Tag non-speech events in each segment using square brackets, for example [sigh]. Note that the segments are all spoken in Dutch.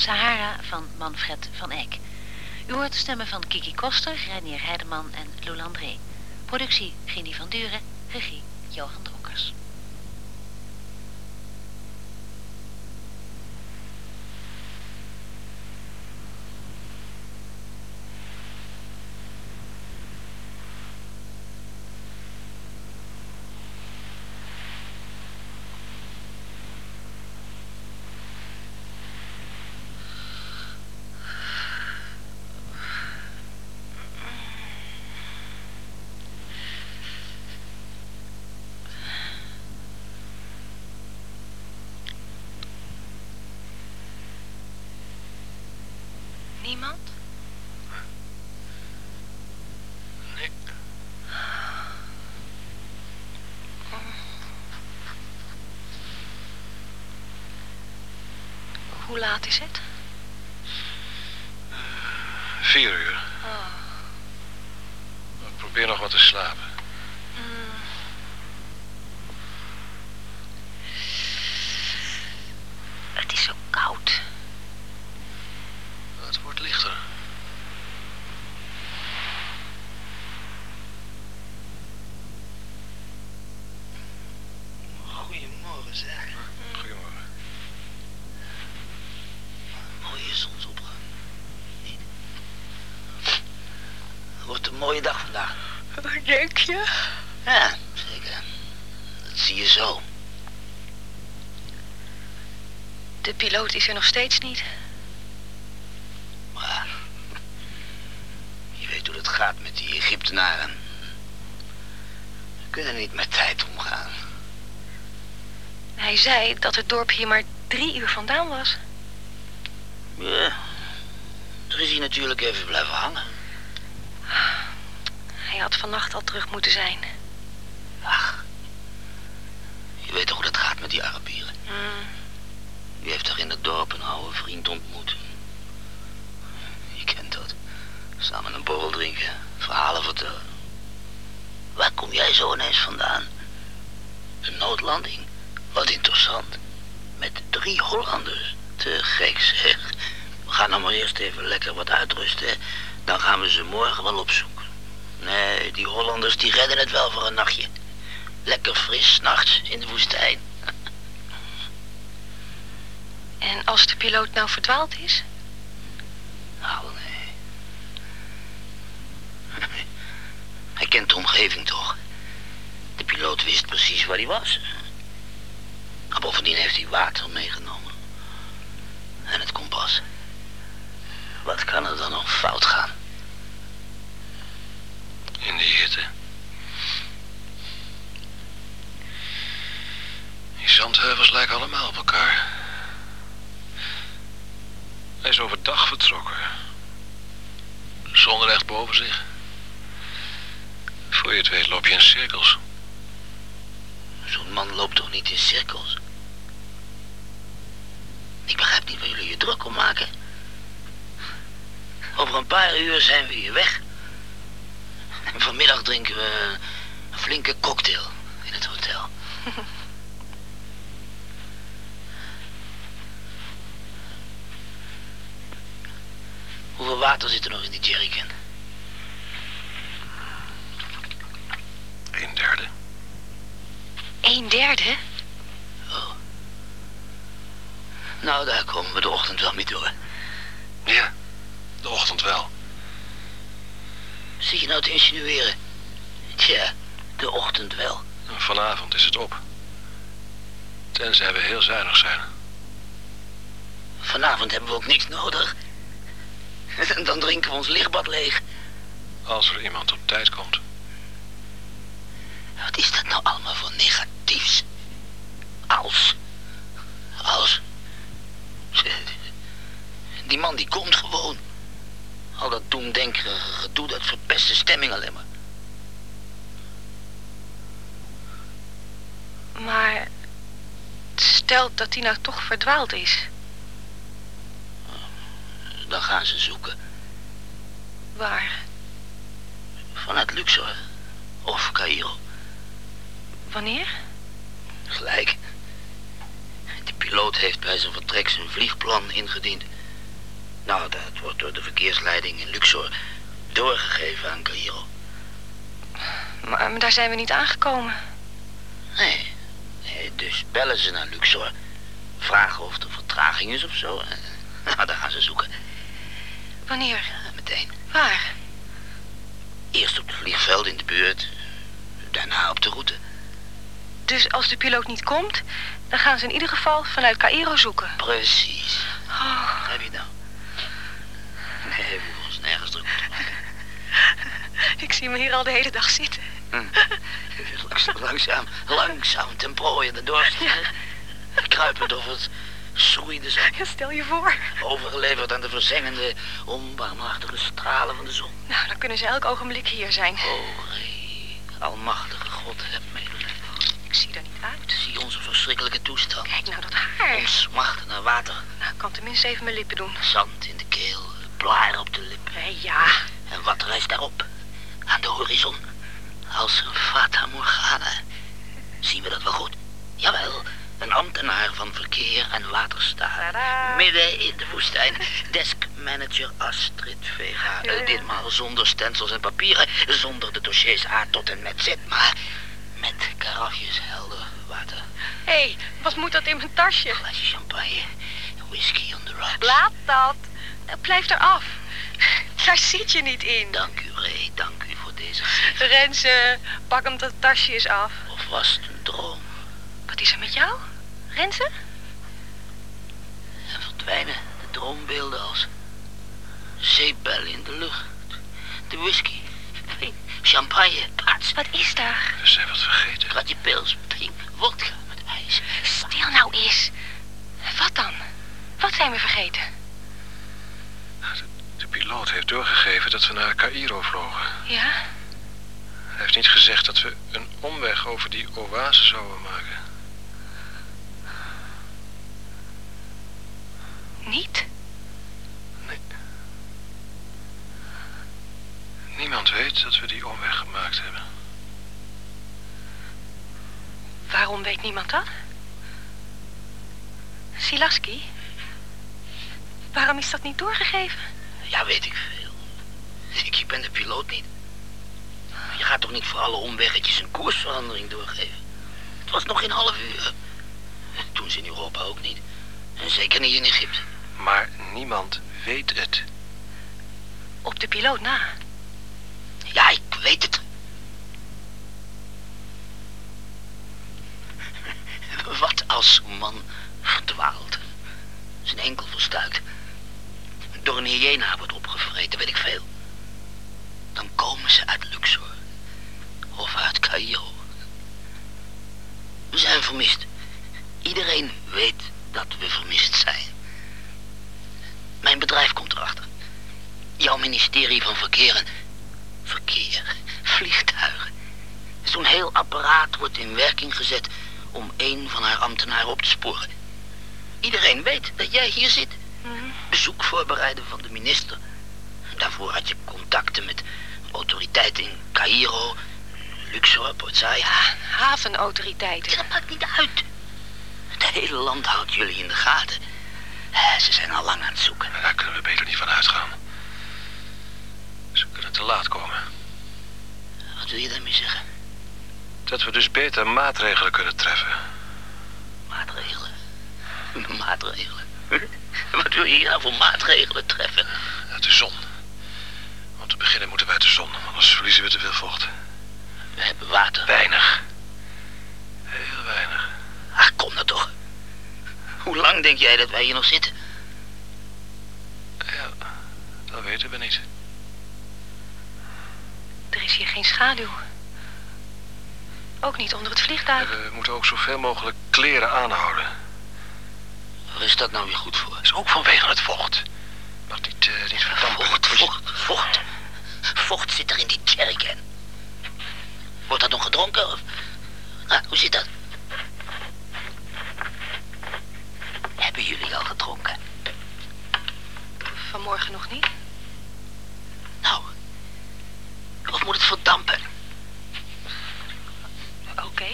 Sahara van Manfred van Eyck. U hoort de stemmen van Kiki Koster, Reinier Heideman en Lou Landré. Productie Ginny van Duren, regie Johan Dronkers. Niemand? Nee. Hoe laat is het? Vier uur. Oh. Ik probeer nog wat te slapen. Je? Ja, zeker. Dat zie je zo. De piloot is er nog steeds niet. Maar je weet hoe het gaat met die Egyptenaren. Ze kunnen niet met tijd omgaan. Hij zei dat het dorp hier maar drie uur vandaan was. Ja, er is hij natuurlijk even blijven hangen. Hij had vannacht al terug moeten zijn. Ach, je weet toch hoe dat gaat met die Arabieren. Mm. U heeft toch in het dorp een oude vriend ontmoet. Je kent dat. Samen een borrel drinken, verhalen vertellen. Waar kom jij zo ineens vandaan? Een noodlanding? Wat interessant. Met drie Hollanders. Te gek zeg. We gaan nou maar eerst even lekker wat uitrusten. Dan gaan we ze morgen wel opzoeken. Nee, die Hollanders die redden het wel voor een nachtje. Lekker fris, nachts in de woestijn. [laughs] En als de piloot nou verdwaald is? Nou, nee. [laughs] Hij kent de omgeving toch? De piloot wist precies waar hij was. Maar bovendien heeft hij water meegenomen. En het kompas. Wat kan er dan nog fout gaan? In die hitte. Die zandheuvels lijken allemaal op elkaar. Hij is overdag vertrokken. Zonder echt boven zich. Voor je het weet loop je in cirkels. Zo'n man loopt toch niet in cirkels? Ik begrijp niet waar jullie je druk om maken. Over een paar uur zijn we hier weg. En vanmiddag drinken we een flinke cocktail in het hotel. [laughs] Hoeveel water zit er nog in die jerrycan? Een derde. Een derde? Heel zuinig zijn. Vanavond hebben we ook niks nodig. En [laughs] dan drinken we ons lichtbad leeg. Als er iemand op tijd komt. Wat is dat nou allemaal voor negatiefs? Als. Als. Die man die komt gewoon. Al dat doemdenkerige gedoe, dat verpest de stemming alleen maar. Maar stel dat hij nou toch verdwaald is. Dan gaan ze zoeken. Waar? Vanuit Luxor. Of Cairo. Wanneer? Gelijk. De piloot heeft bij zijn vertrek zijn vliegplan ingediend. Nou, dat wordt door de verkeersleiding in Luxor doorgegeven aan Cairo. Maar, maar daar zijn we niet aangekomen. Nee. Dus bellen ze naar Luxor. Vragen of er vertraging is of zo. [laughs] Nou, daar gaan ze zoeken. Wanneer? Ja, meteen. Waar? Eerst op het vliegveld in de buurt. Daarna op de route. Dus als de piloot niet komt, dan gaan ze in ieder geval vanuit Cairo zoeken. Precies. Oh, Heb je nou? Nee, we hoeven ons nergens druk te maken. [laughs] ik zie me hier al de hele dag zitten. Langzaam, [laughs] langzaam, langzaam ten prooi de dorst. Kruipend over het schroeiende zand. Ja, stel je voor. Overgeleverd aan de verzengende, onbarmhartige stralen van de zon. Nou, dan kunnen ze elk ogenblik hier zijn. O, Ree, almachtige God, heb medelijden. Ik zie er niet uit. Zie onze verschrikkelijke toestand. Kijk nou dat haar. Ons smachten naar water, Nou, ik kan tenminste even mijn lippen doen. zand in de keel, blaar op de lip. Hé, ja. En wat rijst daarop? Aan de horizon. Als een fata morgana. Zien we dat wel goed? Jawel, een ambtenaar van verkeer en waterstaat. Midden in de woestijn. Deskmanager Astrid Vega. Ja, ja. Ditmaal zonder stensels en papieren. Zonder de dossiers A tot en met Z. Maar met karafjes helder water. Hé, wat moet dat in mijn tasje? Glaasje champagne. Whisky on the rocks. Laat dat. Eh, Blijf eraf. Daar zit je niet in. Dank u, Ray. Dank u deze pak hem dat tasje eens af. Of was het een droom? Wat is er met jou? Renze? En verdwijnen de droombeelden als zeepbellen in de lucht. De whisky, champagne, paats, Wat is daar? We zijn wat vergeten. kratje pils, drink, wodka met ijs. Stil nou eens. Wat dan? Wat zijn we vergeten? Piloot heeft doorgegeven dat we naar Cairo vlogen. Ja? Hij heeft niet gezegd dat we een omweg over die oase zouden maken. Niet? Nee. Niemand weet dat we die omweg gemaakt hebben. Waarom weet niemand dat? Silaski? Waarom is dat niet doorgegeven? Ja, weet ik veel. Ik ben de piloot niet. Je gaat toch niet voor alle omweggetjes een koersverandering doorgeven? Het was nog geen half uur. Toen ze in Europa ook niet. En zeker niet in Egypte. Maar niemand weet het. Op de piloot na. Ja, ik weet het. Wat als man verdwaalt, zijn enkel verstuikt, door een hyena wordt opgevreten, weet ik veel. Dan komen ze uit Luxor of uit Cairo. We zijn vermist. Iedereen weet dat we vermist zijn. Mijn bedrijf komt erachter. Jouw ministerie van Verkeer en verkeer, vliegtuigen. Zo'n heel apparaat wordt in werking gezet om een van haar ambtenaren op te sporen. Iedereen weet dat jij hier zit. Bezoek voorbereiden van de minister. Daarvoor had je contacten met autoriteiten in Cairo, Luxor, Port Said. Ja, havenautoriteiten. Ja, dat maakt niet uit. Het hele land houdt jullie in de gaten. Eh, Ze zijn al lang aan het zoeken. Daar kunnen we beter niet van uitgaan. Ze kunnen te laat komen. Wat wil je daarmee zeggen? Dat we dus beter maatregelen kunnen treffen. Maatregelen. [laughs] Maatregelen. Wat wil je hier nou voor maatregelen treffen? Uit de zon. Om te beginnen moeten we uit de zon, anders verliezen we te veel vocht. We hebben water. Weinig. Heel weinig. Ach, kom nou toch. Hoe lang denk jij dat wij hier nog zitten? Ja, dat weten we niet. Er is hier geen schaduw. Ook niet onder het vliegtuig. we moeten ook zoveel mogelijk kleren aanhouden. Waar is dat nou weer goed voor? Dat is ook vanwege het vocht. Mag niet, eh, niet verdampen. Vocht, vocht, vocht. Vocht zit er in die jerrycan. Wordt dat nog gedronken? Of? Ah, hoe zit dat? Hebben jullie al gedronken? Vanmorgen nog niet. Nou. Of moet het verdampen? Oké.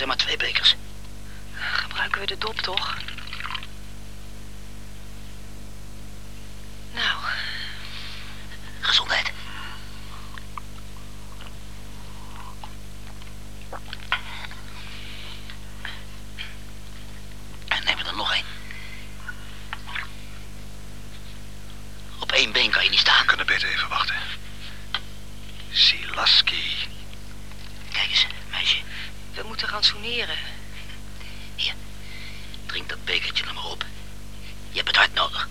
Zijn maar twee bekers. ruiken we de dop toch? Nou, Gezondheid. En neem er dan nog één. Op één been kan je niet staan. We kunnen beter even wachten. Silaski. We moeten ransoneren. Hier. Drink dat bekertje er maar op. Je hebt het hard nodig.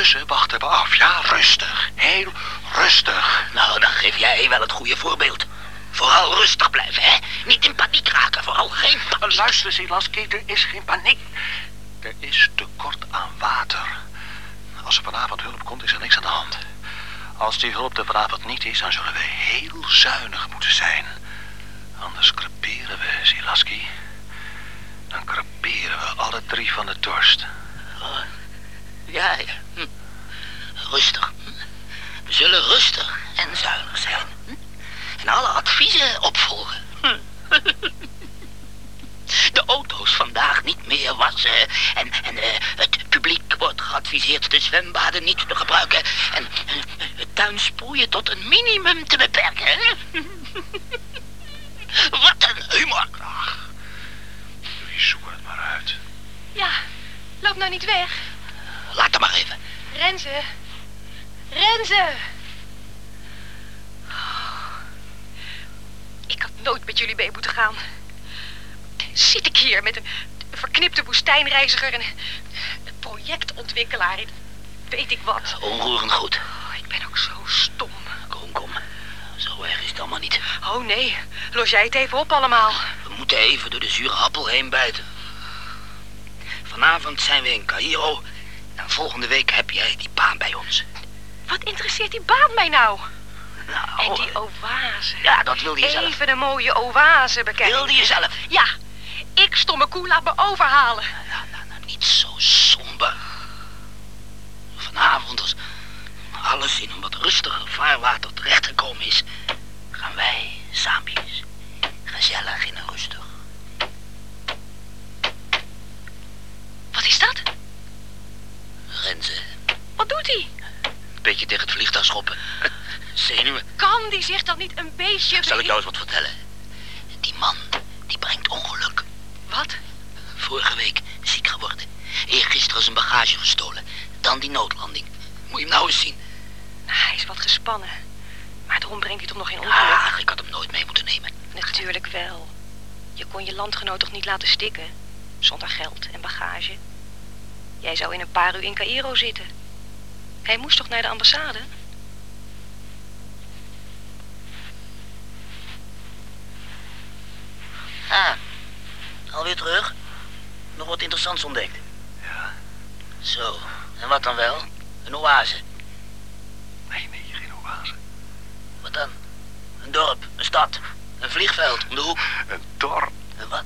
Ondertussen wachten we af. Ja, rustig. Heel rustig. Nou, dan geef jij wel het goede voorbeeld. Vooral rustig blijven, hè? Niet in paniek raken, vooral geen paniek. Luister, Silaski, er is geen paniek. Er is tekort aan water. Als er vanavond hulp komt, is er niks aan de hand. Als die hulp er vanavond niet is, dan zullen we heel zuinig moeten zijn. Anders creperen we, Silaski. Dan creperen we alle drie van de dorst. Ja, ja. Rustig. We zullen rustig en zuinig zijn. Hm. En alle adviezen opvolgen. Hm. [laughs] De auto's vandaag niet meer wassen. En, en eh, het publiek wordt geadviseerd de zwembaden niet te gebruiken. En eh, het tuinsproeien tot een minimum te beperken. [laughs] Wat een humor. Ach, jullie zoeken het maar uit. Ja, loop nou niet weg. Laat hem maar even. Renze. Renze. Ik had nooit met jullie mee moeten gaan. Zit ik hier met een verknipte woestijnreiziger en een projectontwikkelaar in weet ik wat. Onroerend goed. Oh, ik ben ook zo stom. Kom, kom. Zo erg is het allemaal niet. Oh nee, los jij het even op allemaal. We moeten even door de zure appel heen bijten. Vanavond zijn we in Cairo. En volgende week heb jij die baan bij ons. Wat interesseert die baan mij nou? Nou, En die oase. ja, dat wilde je zelf. Even een mooie oase bekijken. Wilde je zelf. Ja, ik stomme koe laat me overhalen. Nou, nou, nou, niet zo somber. Vanavond, als alles in een wat rustiger vaarwater terechtgekomen is... gaan wij samen gezellig in een rustig. Wat is dat? Renze, Wat doet hij? Beetje tegen het vliegtuig schoppen. [laughs] Zenuwen. Kan die zich dan niet een beetje... Zal ik jou eens wat vertellen? Die man, die brengt ongeluk. Wat? Vorige week ziek geworden. Eergisteren zijn bagage gestolen. Dan die noodlanding. Moet je hem nou eens zien. Nou, hij is wat gespannen. Maar daarom brengt hij toch nog geen ongeluk? Ah, ik had hem nooit mee moeten nemen. Natuurlijk wel. Je kon je landgenoot toch niet laten stikken? Zonder geld en bagage. Jij zou in een paar uur in Cairo zitten. Hij moest toch naar de ambassade? Ah, alweer terug? Nog wat interessants ontdekt. Ja? Zo, en wat dan wel? Een oase. Nee, nee, geen oase. Wat dan? Een dorp, een stad, een vliegveld om de hoek. Een tor. En wat?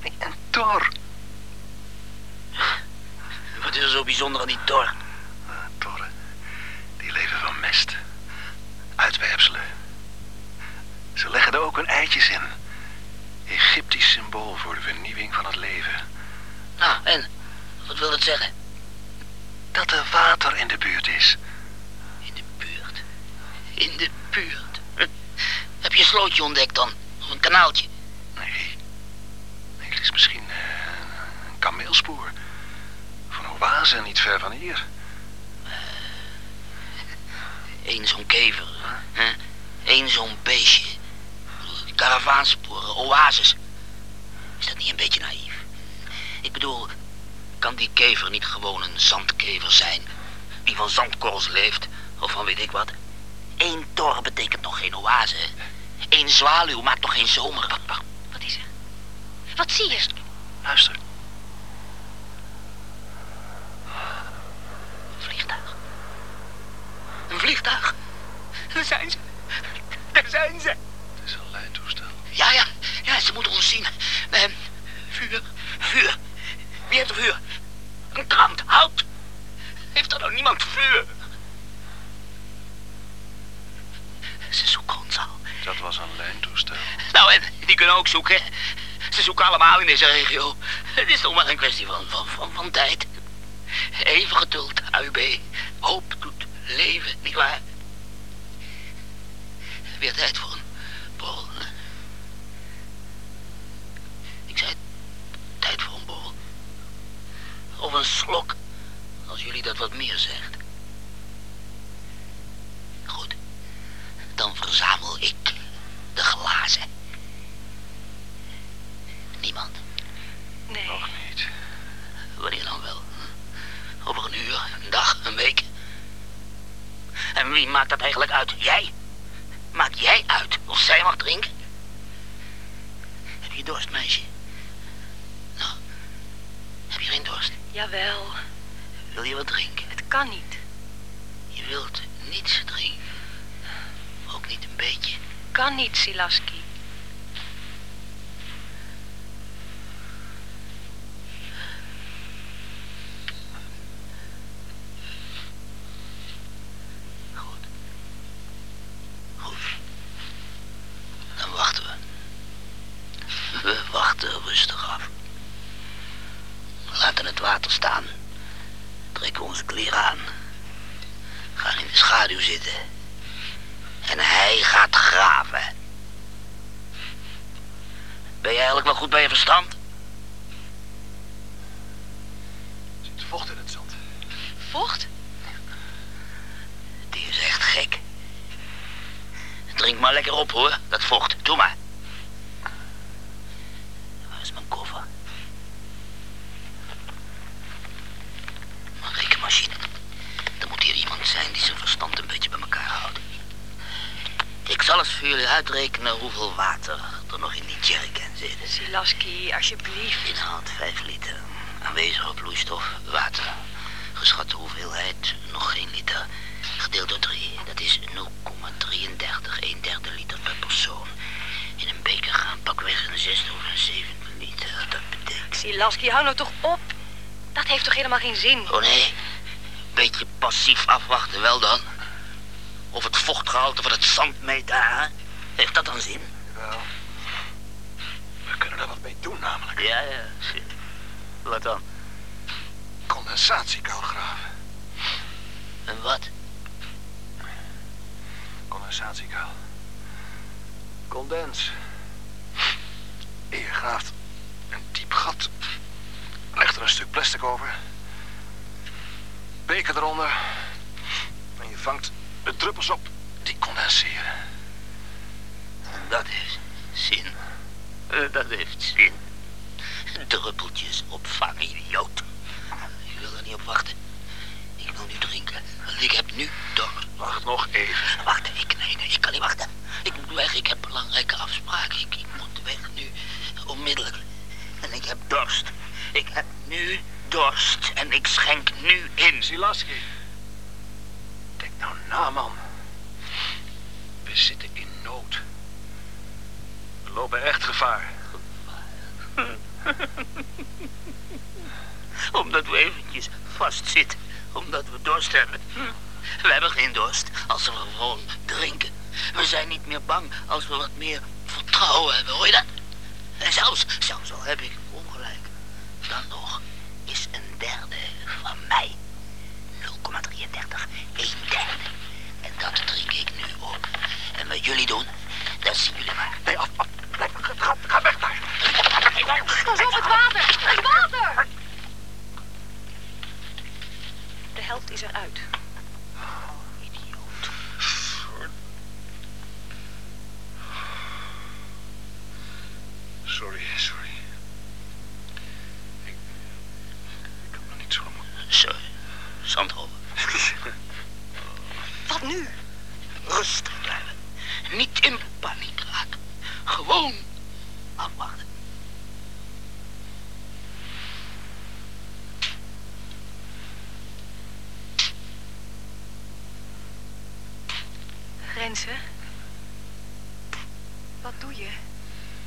Nee, een tor. Wat is er zo bijzonder aan die tor? Die leven van mest. Uitwerpselen. Ze leggen er ook hun eitjes in. Egyptisch symbool voor de vernieuwing van het leven. Nou, en? Wat wil dat zeggen? Dat er water in de buurt is. In de buurt. In de buurt. [laughs] Heb je een slootje ontdekt dan? Of een kanaaltje? Nee. Nee, het is misschien eh, een kameelspoor. Van een oase niet ver van hier. Eén zo'n kever. hè? Eén zo'n beestje. Karavaansporen, oases. Is dat niet een beetje naïef? Ik bedoel, kan die kever niet gewoon een zandkever zijn? Die van zandkorrels leeft, of van weet ik wat? Eén tor betekent nog geen oase. Eén zwaluw maakt nog geen zomer. Wacht, wacht. Wat is er? Wat zie je? Luister. Een vliegtuig. Een vliegtuig. Daar zijn ze. Daar zijn ze. Het is een lijntoestel. Ja, ja. Ja, ze moeten ons zien. Eh, vuur. Vuur. Wie heeft er vuur? Een krant. Hout. Heeft er nou niemand vuur? Ze zoeken ons al. Dat was een lijntoestel. Nou, en die kunnen ook zoeken. Ze zoeken allemaal in deze regio. Het is toch maar een kwestie van, van, van, van tijd. Even geduld, AUB. Hoop doet leven, nietwaar? Weer tijd voor een borrel. hè? Ik zei, tijd voor een borrel. Of een slok, als jullie dat wat meer zegt. Goed, dan verzamel ik de glazen. Niemand. Nee. Nog niet. Wanneer dan wel? Over een uur, een dag, een week? En wie maakt dat eigenlijk uit? Jij? Maak jij uit of zij mag drinken? Heb je dorst, meisje? Nou, heb je geen dorst? Jawel, Wil je wat drinken? het kan niet. Je wilt niets drinken. Ook niet een beetje. Kan niet, Silaski. Goed. Goed. Dan wachten we. We wachten rustig af. We laten het water staan. Trekken onze kleren aan. Gaan in de schaduw zitten. En hij gaat graven. Ben je eigenlijk wel goed bij je verstand? Er zit vocht in het zand. Vocht? Die is echt gek. Drink maar lekker op hoor, dat vocht. Doe maar. Waar is mijn koffer? Een rekenmachine. Er moet hier iemand zijn die zijn verstand een beetje bij elkaar houdt. Ik zal eens voor jullie uitrekenen hoeveel water er nog in die jerrycan zit. Silaski, alsjeblieft. Inhoud 5 liter. Aanwezige vloeistof, water. Geschatte hoeveelheid, nog geen liter. Gedeeld door 3, dat is 0,33, een derde liter per persoon. In een beker gaan pakweg een zesde of een zevende liter. Dat betekent... Silaski, hou nou toch op. Dat heeft toch helemaal geen zin? Oh nee, beetje passief afwachten, wel dan. Of het vochtgehalte van het zand meten, hè? Heeft dat dan zin? Wel. We kunnen er wat mee doen namelijk. Ja, ja. Wat dan? Condensatiekuil graven. En wat? Condensatiekuil. Condens. Je graaft een diep gat. Legt er een stuk plastic over. Beker eronder. En je vangt de druppels op die condenseren. Dat heeft zin. Eh, Dat heeft zin. Druppeltjes opvangen, idioot. Ik wil er niet op wachten. Ik wil nu drinken. Want Ik heb nu dorst. Wacht nog even. Wacht, ik, nee, nee, ik kan niet wachten. Ik moet weg, ik heb belangrijke afspraken. Ik, ik moet weg nu, onmiddellijk. En ik heb dorst. Ik heb nu dorst. En ik schenk nu in. Silaski. Denk nou na, man. We zitten in nood. We lopen echt gevaar. [laughs] Omdat we eventjes vastzitten. Omdat we dorst hebben. We hebben geen dorst als we gewoon drinken. We zijn niet meer bang als we wat meer vertrouwen hebben. Hoor je dat? En zelfs, zelfs al heb ik ongelijk. Dan nog is een derde van mij 0,33. Een derde. En dat drink ik nu op. En wat jullie doen, dat zien jullie maar. Nee, af, af. Nee, ga, ga, ga weg daar. Pas op, het water! Het water! De helft is eruit. Idioot. Wat nu? Rustig blijven. Niet in paniek raken. Gewoon afwachten. Wat doe je?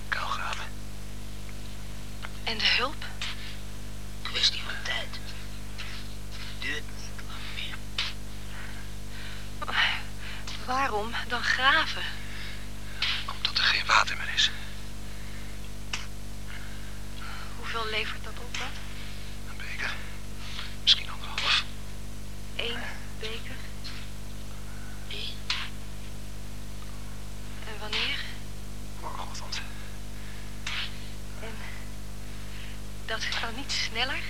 Kuilgraven. En de hulp? Kwestie van tijd. Duurt niet lang meer. Waarom dan graven? Omdat er geen water meer is. Hoeveel levert dat op dan? Een beker. Misschien anderhalf. Eén beker? Eén. En wanneer? Morgenochtend. En dat kan niet sneller?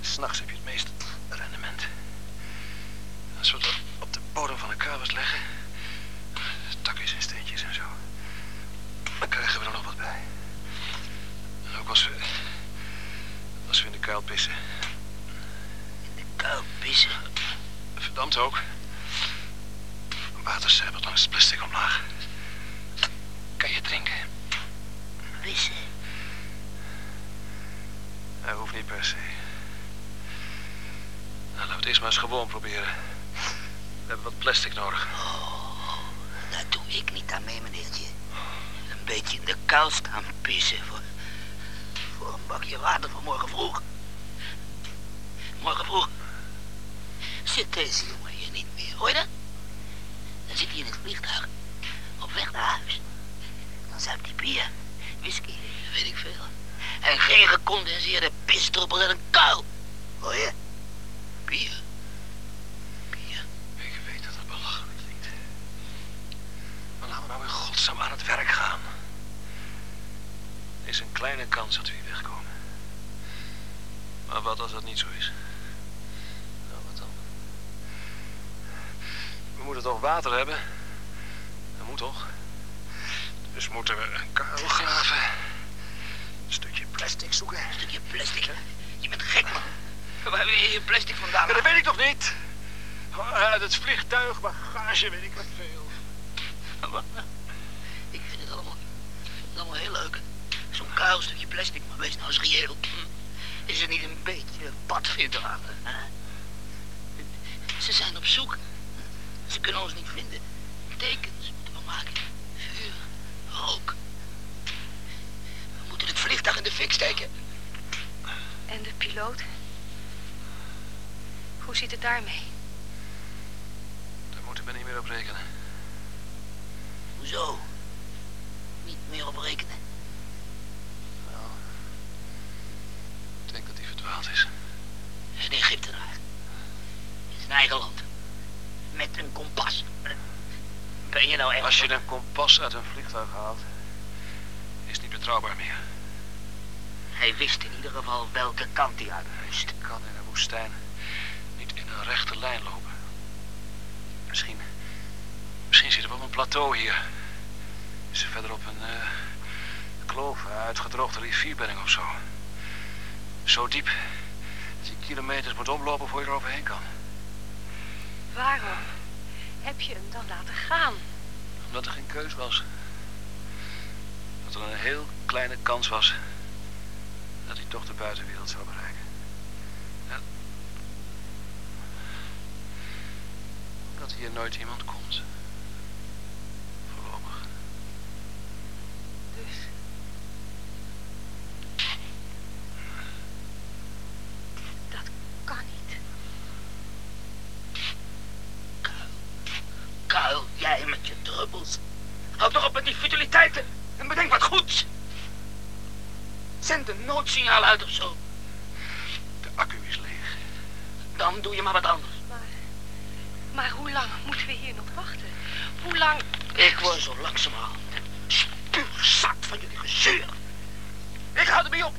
S'nachts heb je het meeste rendement. Als we dat op de bodem van de kuilers leggen, takjes en steentjes en zo, dan krijgen we er nog wat bij. En ook als we, pissen, In de kuil pissen. verdampt ook. Water zijpelt langs het plastic omlaag. Kan je drinken? Pissen. Dat hoeft niet per se. Nou, laten we het eerst maar eens gewoon proberen. We hebben wat plastic nodig. Oh, daar doe ik niet aan mee, meneertje. Een beetje in de kuil staan pissen voor, voor een bakje water van morgen vroeg. Morgen vroeg zit deze jongen hier niet meer, hoor je dat? Dan zit hij in het vliegtuig, op weg naar huis. Dan zuipt hij bier, whisky, weet ik veel. En geen gecondenseerde pisdruppels uit een kuil. Hoor je? Bier. Bier. Ik weet dat het belachelijk klinkt. Maar laten we nou in godsnaam aan het werk gaan. Er is een kleine kans dat we hier wegkomen. Maar wat als dat niet zo is? Nou, wat dan? We toch water hebben? Dat moet toch? Dus moeten we een kuil graven. Een stukje plastic zoeken. Een stukje plastic. Je bent gek, man. Waar heb je je plastic vandaan? Ja, dat weet ik toch niet? Uit het vliegtuig, bagage, weet ik wat veel. Wat? Ik vind het allemaal, het allemaal heel leuk. Zo'n kuil stukje plastic, maar wees nou eens reëel. Hm. Is er niet een beetje padvinder aan? Ze zijn op zoek. Ze kunnen ons niet vinden. Tekens moeten we maken. Vuur, rook. We moeten het vliegtuig in de fik steken. En de piloot? Hoe zit het daarmee? Daar moeten we niet meer op rekenen. Hoezo? Niet meer op rekenen. Nou, ik denk dat hij verdwaald is. Een Egyptenaar. In zijn eigen land. Een kompas. Ben je nou echt... Als je een kompas uit een vliegtuig haalt, is het niet betrouwbaar meer. Hij wist in ieder geval welke kant hij uit moest. Je kan in een woestijn niet in een rechte lijn lopen. Misschien, misschien zitten we op een plateau hier. Is er verderop een eh, kloof, een uitgedroogde rivierbedding of zo. Zo diep dat je kilometers moet omlopen voor je er overheen kan. Waarom heb je hem dan laten gaan? Omdat er geen keus was. Dat er een heel kleine kans was dat hij toch de buitenwereld zou bereiken. En... Omdat hier nooit iemand komt. Voorlopig. Dus. Dat kan niet. Kuil. Kuil, jij met je druppels. Houd toch op met die futiliteiten en bedenk wat goeds. Zend een noodsignaal uit of zo. De accu is leeg. Dan doe je maar wat anders. Maar. Maar hoe lang moeten we hier nog wachten? Hoe lang. Ik word zo langzamerhand spuugzat van jullie gezeur. Ik hou ermee op.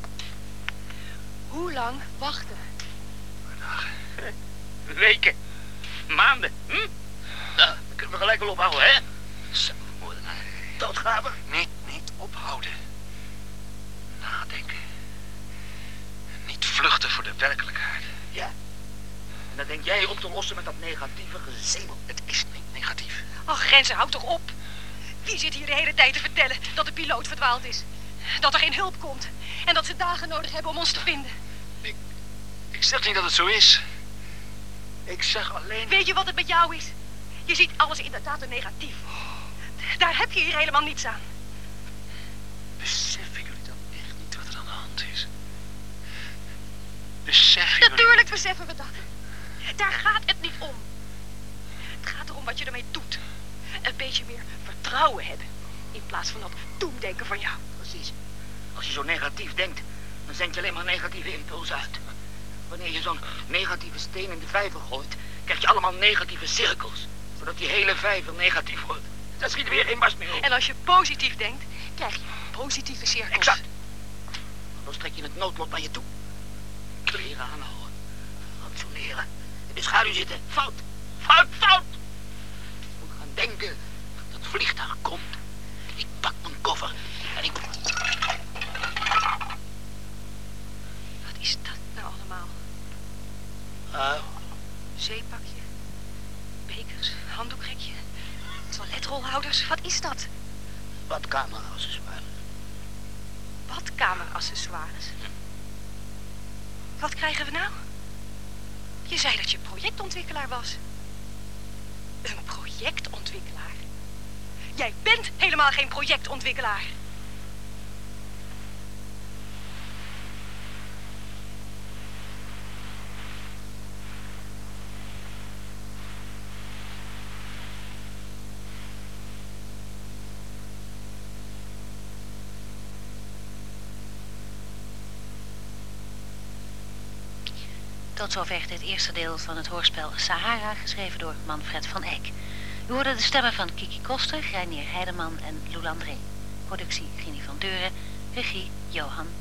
Hoe lang wachten? Dagen. [laughs] Weken. Maanden. Hm? Nou, dan kunnen we gelijk wel ophouden, hè? Zelfmoordenaar. Doodgraven. Werkelijkheid. Ja. En dat denk jij op te lossen met dat negatieve gezemel. Het is niet negatief. Ach, Grenzen, houd toch op. Wie zit hier de hele tijd te vertellen dat de piloot verdwaald is? Dat er geen hulp komt. En dat ze dagen nodig hebben om ons te vinden. Ik zeg niet dat het zo is. Ik zeg alleen... Weet je wat het met jou is? Je ziet alles inderdaad een negatief. Daar heb je hier helemaal niets aan. Natuurlijk beseffen we dat. Daar gaat het niet om. Het gaat erom wat je ermee doet. Een beetje meer vertrouwen hebben. In plaats van dat doemdenken van jou. Precies. Als je zo negatief denkt, dan zend je alleen maar negatieve impulsen uit. Wanneer je zo'n negatieve steen in de vijver gooit, krijg je allemaal negatieve cirkels. Zodat die hele vijver negatief wordt. Daar schiet er weer geen mars meer op. En als je positief denkt, krijg je positieve cirkels. Exact. Dan trek je het noodlot naar je toe. Kleren aanhouden. In de schaduw zitten. Fout. Fout, fout. Je moet gaan denken dat het vliegtuig komt. Ik pak mijn koffer en ik... Wat is dat nou allemaal? Uh, Zeepakje, bekers, handdoekrekje, toiletrolhouders. Wat is dat? badkameraccessoires. Badkameraccessoires. Wat krijgen we nou? Je zei dat je projectontwikkelaar was. Een projectontwikkelaar? Jij bent helemaal geen projectontwikkelaar. Tot zover dit eerste deel van het hoorspel Sahara, geschreven door Manfred van Eyck. U hoorde de stemmen van Kiki Koster, Reinier Heideman en Lou Landré. Productie Gini van Deuren, regie Johan.